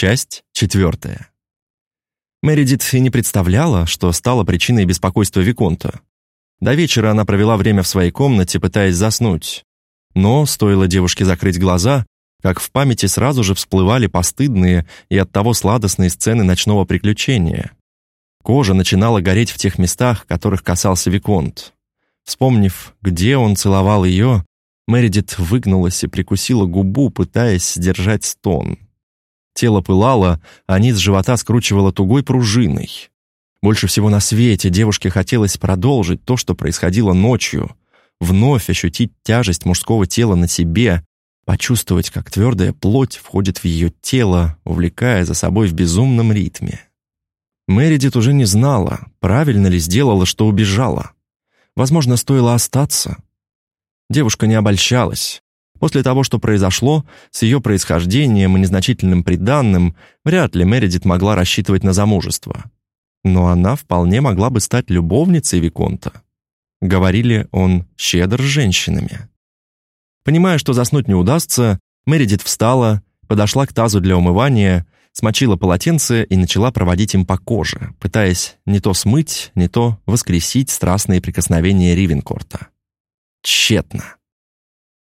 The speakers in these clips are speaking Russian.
Часть четвертая. Мэридит и не представляла, что стало причиной беспокойства Виконта. До вечера она провела время в своей комнате, пытаясь заснуть. Но стоило девушке закрыть глаза, как в памяти сразу же всплывали постыдные и оттого сладостные сцены ночного приключения. Кожа начинала гореть в тех местах, которых касался Виконт. Вспомнив, где он целовал ее, Мэридит выгнулась и прикусила губу, пытаясь сдержать стон. Тело пылало, а низ живота скручивало тугой пружиной. Больше всего на свете девушке хотелось продолжить то, что происходило ночью, вновь ощутить тяжесть мужского тела на себе, почувствовать, как твердая плоть входит в ее тело, увлекая за собой в безумном ритме. Мэридит уже не знала, правильно ли сделала, что убежала. Возможно, стоило остаться. Девушка не обольщалась. После того, что произошло, с ее происхождением и незначительным приданным, вряд ли Мередит могла рассчитывать на замужество. Но она вполне могла бы стать любовницей Виконта. Говорили, он щедр с женщинами. Понимая, что заснуть не удастся, Мередит встала, подошла к тазу для умывания, смочила полотенце и начала проводить им по коже, пытаясь не то смыть, не то воскресить страстные прикосновения Ривенкорта. Тщетно.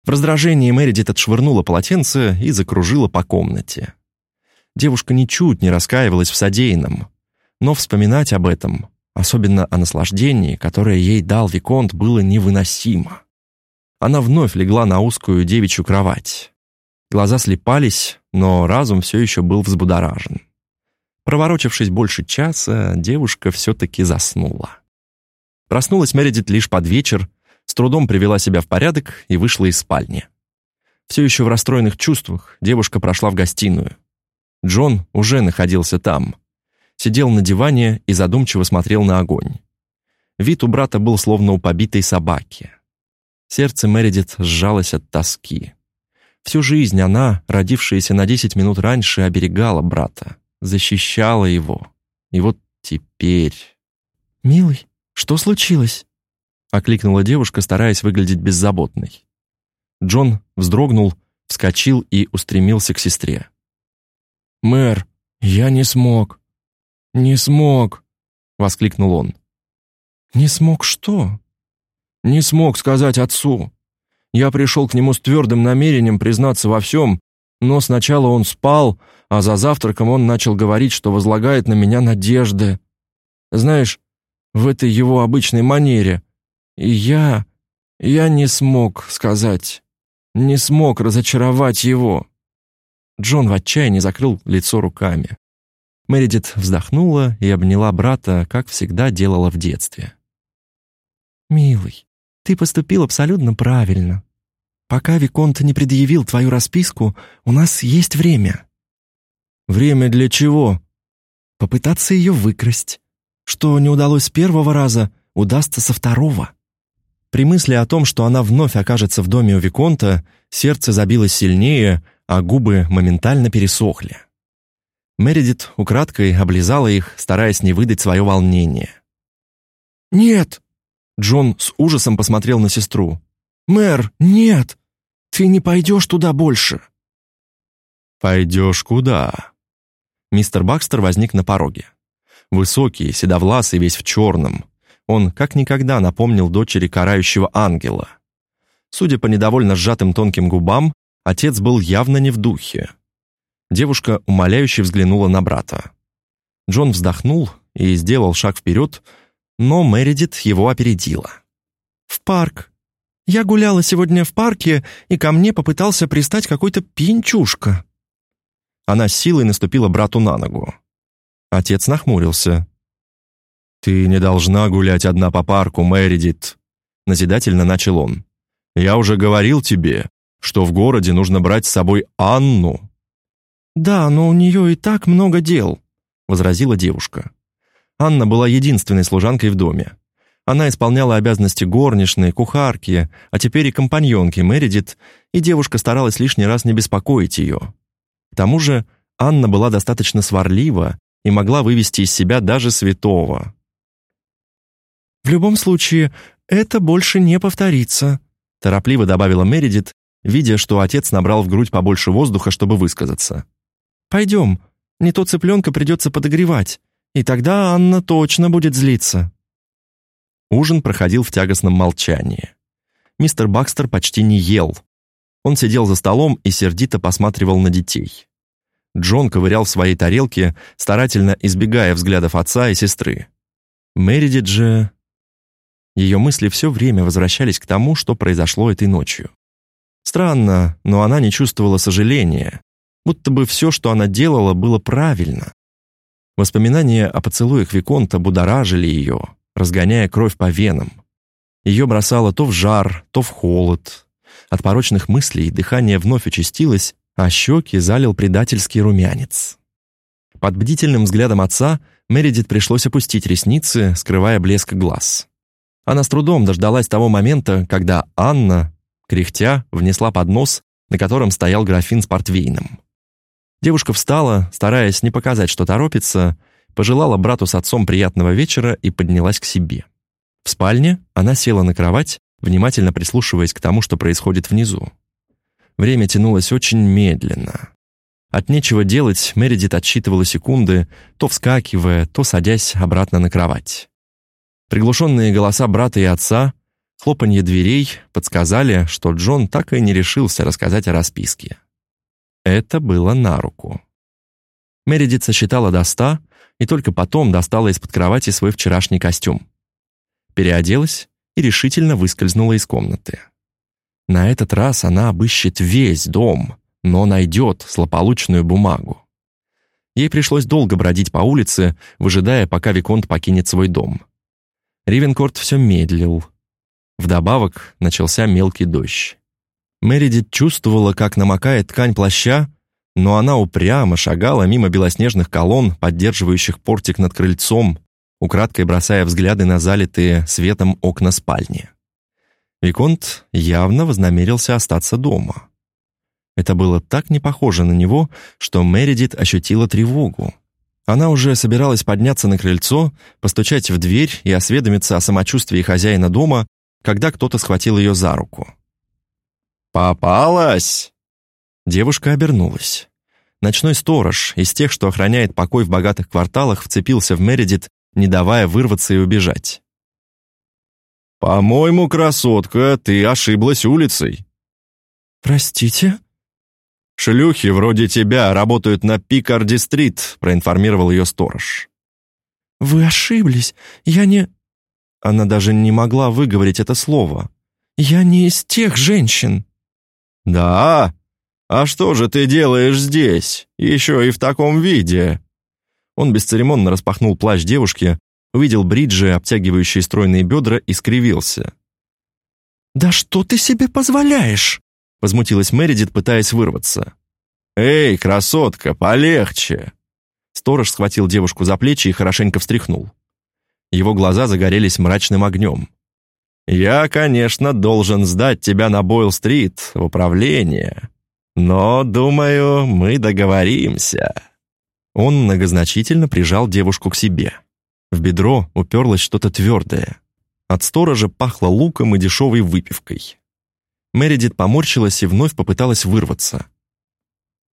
В раздражении Мэридит отшвырнула полотенце и закружила по комнате. Девушка ничуть не раскаивалась в содеянном, но вспоминать об этом, особенно о наслаждении, которое ей дал Виконт, было невыносимо. Она вновь легла на узкую девичью кровать. Глаза слепались, но разум все еще был взбудоражен. Проворочившись больше часа, девушка все-таки заснула. Проснулась Мередит лишь под вечер, с трудом привела себя в порядок и вышла из спальни. Все еще в расстроенных чувствах девушка прошла в гостиную. Джон уже находился там. Сидел на диване и задумчиво смотрел на огонь. Вид у брата был словно у побитой собаки. Сердце Мередит сжалось от тоски. Всю жизнь она, родившаяся на десять минут раньше, оберегала брата, защищала его. И вот теперь... «Милый, что случилось?» Окликнула девушка, стараясь выглядеть беззаботной. Джон вздрогнул, вскочил и устремился к сестре. «Мэр, я не смог. Не смог!» — воскликнул он. «Не смог что?» «Не смог сказать отцу. Я пришел к нему с твердым намерением признаться во всем, но сначала он спал, а за завтраком он начал говорить, что возлагает на меня надежды. Знаешь, в этой его обычной манере, и я... я не смог сказать, не смог разочаровать его». Джон в отчаянии закрыл лицо руками. Мэридит вздохнула и обняла брата, как всегда делала в детстве. «Милый, ты поступил абсолютно правильно. Пока Виконт не предъявил твою расписку, у нас есть время». «Время для чего?» «Попытаться ее выкрасть. Что не удалось с первого раза, удастся со второго». При мысли о том, что она вновь окажется в доме у Виконта, сердце забилось сильнее, а губы моментально пересохли. Мередит украдкой облизала их, стараясь не выдать свое волнение. «Нет!» Джон с ужасом посмотрел на сестру. «Мэр, нет! Ты не пойдешь туда больше!» «Пойдешь куда?» Мистер Бакстер возник на пороге. Высокий, седовласый, весь в черном. Он как никогда напомнил дочери карающего ангела. Судя по недовольно сжатым тонким губам, отец был явно не в духе. Девушка умоляюще взглянула на брата. Джон вздохнул и сделал шаг вперед, но Мередит его опередила. «В парк. Я гуляла сегодня в парке, и ко мне попытался пристать какой-то пьянчушка». Она силой наступила брату на ногу. Отец нахмурился. «Ты не должна гулять одна по парку, Мэридит», — назидательно начал он. «Я уже говорил тебе, что в городе нужно брать с собой Анну». «Да, но у нее и так много дел», — возразила девушка. Анна была единственной служанкой в доме. Она исполняла обязанности горничной, кухарки, а теперь и компаньонки Мэридит, и девушка старалась лишний раз не беспокоить ее. К тому же Анна была достаточно сварлива и могла вывести из себя даже святого. «В любом случае, это больше не повторится», торопливо добавила Мередит, видя, что отец набрал в грудь побольше воздуха, чтобы высказаться. «Пойдем, Не то цыпленка придется подогревать, и тогда Анна точно будет злиться». Ужин проходил в тягостном молчании. Мистер Бакстер почти не ел. Он сидел за столом и сердито посматривал на детей. Джон ковырял в своей тарелке, старательно избегая взглядов отца и сестры. Мередит же... Ее мысли все время возвращались к тому, что произошло этой ночью. Странно, но она не чувствовала сожаления, будто бы все, что она делала, было правильно. Воспоминания о поцелуях Виконта будоражили ее, разгоняя кровь по венам. Ее бросало то в жар, то в холод. От порочных мыслей дыхание вновь участилось, а щеки залил предательский румянец. Под бдительным взглядом отца Мередит пришлось опустить ресницы, скрывая блеск глаз. Она с трудом дождалась того момента, когда Анна, кряхтя, внесла поднос, на котором стоял графин с портвейном. Девушка встала, стараясь не показать, что торопится, пожелала брату с отцом приятного вечера и поднялась к себе. В спальне она села на кровать, внимательно прислушиваясь к тому, что происходит внизу. Время тянулось очень медленно. От нечего делать Мередит отсчитывала секунды, то вскакивая, то садясь обратно на кровать. Приглушенные голоса брата и отца, хлопанье дверей подсказали, что Джон так и не решился рассказать о расписке. Это было на руку. Мередит сосчитала до ста и только потом достала из-под кровати свой вчерашний костюм. Переоделась и решительно выскользнула из комнаты. На этот раз она обыщет весь дом, но найдет злополучную бумагу. Ей пришлось долго бродить по улице, выжидая, пока Виконт покинет свой дом. Ривенкорт все медлил. Вдобавок начался мелкий дождь. Мередит чувствовала, как намокает ткань плаща, но она упрямо шагала мимо белоснежных колонн, поддерживающих портик над крыльцом, украдкой бросая взгляды на залитые светом окна спальни. Виконт явно вознамерился остаться дома. Это было так не похоже на него, что Мередит ощутила тревогу. Она уже собиралась подняться на крыльцо, постучать в дверь и осведомиться о самочувствии хозяина дома, когда кто-то схватил ее за руку. «Попалась!» Девушка обернулась. Ночной сторож, из тех, что охраняет покой в богатых кварталах, вцепился в Мередит, не давая вырваться и убежать. «По-моему, красотка, ты ошиблась улицей». «Простите?» «Шлюхи вроде тебя работают на Пикарди-стрит», проинформировал ее сторож. «Вы ошиблись. Я не...» Она даже не могла выговорить это слово. «Я не из тех женщин». «Да? А что же ты делаешь здесь? Еще и в таком виде?» Он бесцеремонно распахнул плащ девушки, увидел бриджи, обтягивающие стройные бедра, и скривился. «Да что ты себе позволяешь?» Возмутилась Мередит, пытаясь вырваться. «Эй, красотка, полегче!» Сторож схватил девушку за плечи и хорошенько встряхнул. Его глаза загорелись мрачным огнем. «Я, конечно, должен сдать тебя на Бойл-стрит, в управление, но, думаю, мы договоримся». Он многозначительно прижал девушку к себе. В бедро уперлось что-то твердое. От сторожа пахло луком и дешевой выпивкой. Мередит поморщилась и вновь попыталась вырваться.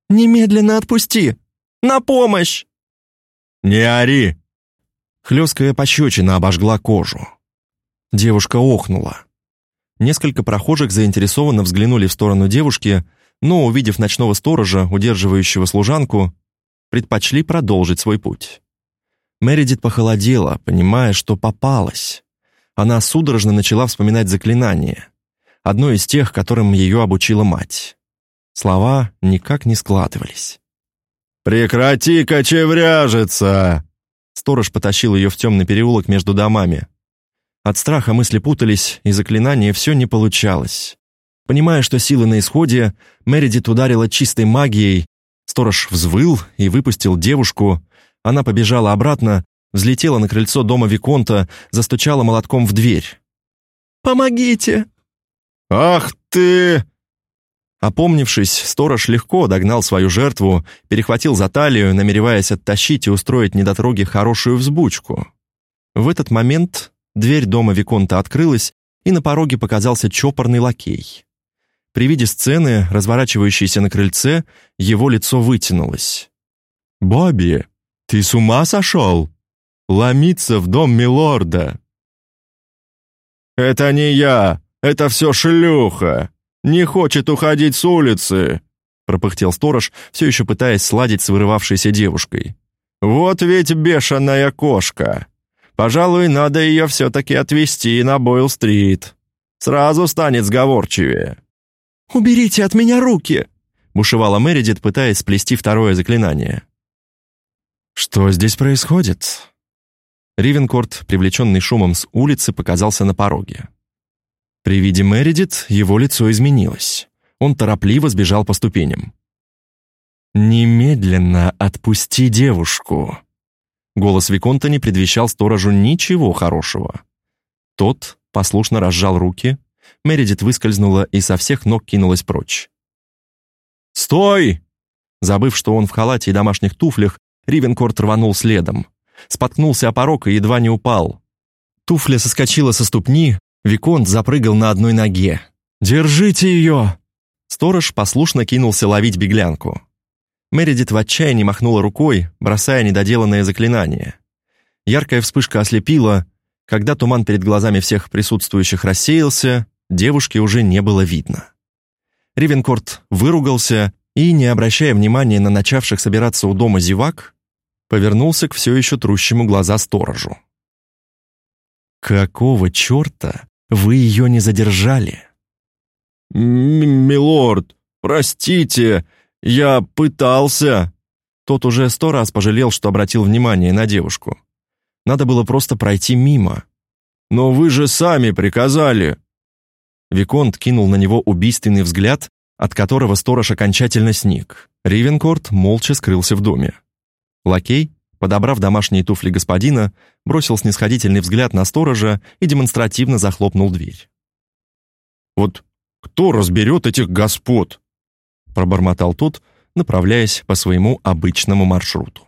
«Немедленно отпусти! На помощь!» «Не ори!» Хлесткая пощечина обожгла кожу. Девушка охнула. Несколько прохожих заинтересованно взглянули в сторону девушки, но, увидев ночного сторожа, удерживающего служанку, предпочли продолжить свой путь. Мередит похолодела, понимая, что попалась. Она судорожно начала вспоминать заклинание одно из тех, которым ее обучила мать. Слова никак не складывались. «Прекрати кочевряжиться!» Сторож потащил ее в темный переулок между домами. От страха мысли путались, и заклинание все не получалось. Понимая, что силы на исходе, Мередит ударила чистой магией, сторож взвыл и выпустил девушку. Она побежала обратно, взлетела на крыльцо дома Виконта, застучала молотком в дверь. «Помогите! «Ах ты!» Опомнившись, сторож легко догнал свою жертву, перехватил за талию, намереваясь оттащить и устроить недотроге хорошую взбучку. В этот момент дверь дома Виконта открылась, и на пороге показался чопорный лакей. При виде сцены, разворачивающейся на крыльце, его лицо вытянулось. «Бобби, ты с ума сошел? Ломиться в дом милорда!» «Это не я, это все шлюха! Не хочет уходить с улицы!» пропыхтел сторож, все еще пытаясь сладить с вырывавшейся девушкой. «Вот ведь бешеная кошка! Пожалуй, надо ее все-таки отвезти на Бойл-стрит. Сразу станет сговорчивее». «Уберите от меня руки!» бушевала Мередит, пытаясь сплести второе заклинание. «Что здесь происходит?» Ривенкорт, привлеченный шумом с улицы, показался на пороге. При виде Мередит его лицо изменилось. Он торопливо сбежал по ступеням. «Немедленно отпусти девушку!» Голос Виконта не предвещал сторожу ничего хорошего. Тот послушно разжал руки, Мередит выскользнула и со всех ног кинулась прочь. «Стой!» Забыв, что он в халате и домашних туфлях, Ривенкорт рванул следом. Споткнулся о порог и едва не упал. Туфля соскочила со ступни, Виконт запрыгал на одной ноге. «Держите ее!» Сторож послушно кинулся ловить беглянку. Мередит в отчаянии махнула рукой, бросая недоделанное заклинание. Яркая вспышка ослепила. Когда туман перед глазами всех присутствующих рассеялся, девушки уже не было видно. Ривенкорт выругался и, не обращая внимания на начавших собираться у дома зевак, повернулся к все еще трущему глаза сторожу. «Какого черта вы ее не задержали?» «Милорд, простите, я пытался...» Тот уже сто раз пожалел, что обратил внимание на девушку. Надо было просто пройти мимо. «Но вы же сами приказали!» Виконт кинул на него убийственный взгляд, от которого сторож окончательно сник. Ривенкорт молча скрылся в доме. Лакей, подобрав домашние туфли господина, бросил снисходительный взгляд на сторожа и демонстративно захлопнул дверь. «Вот кто разберет этих господ?» пробормотал тот, направляясь по своему обычному маршруту.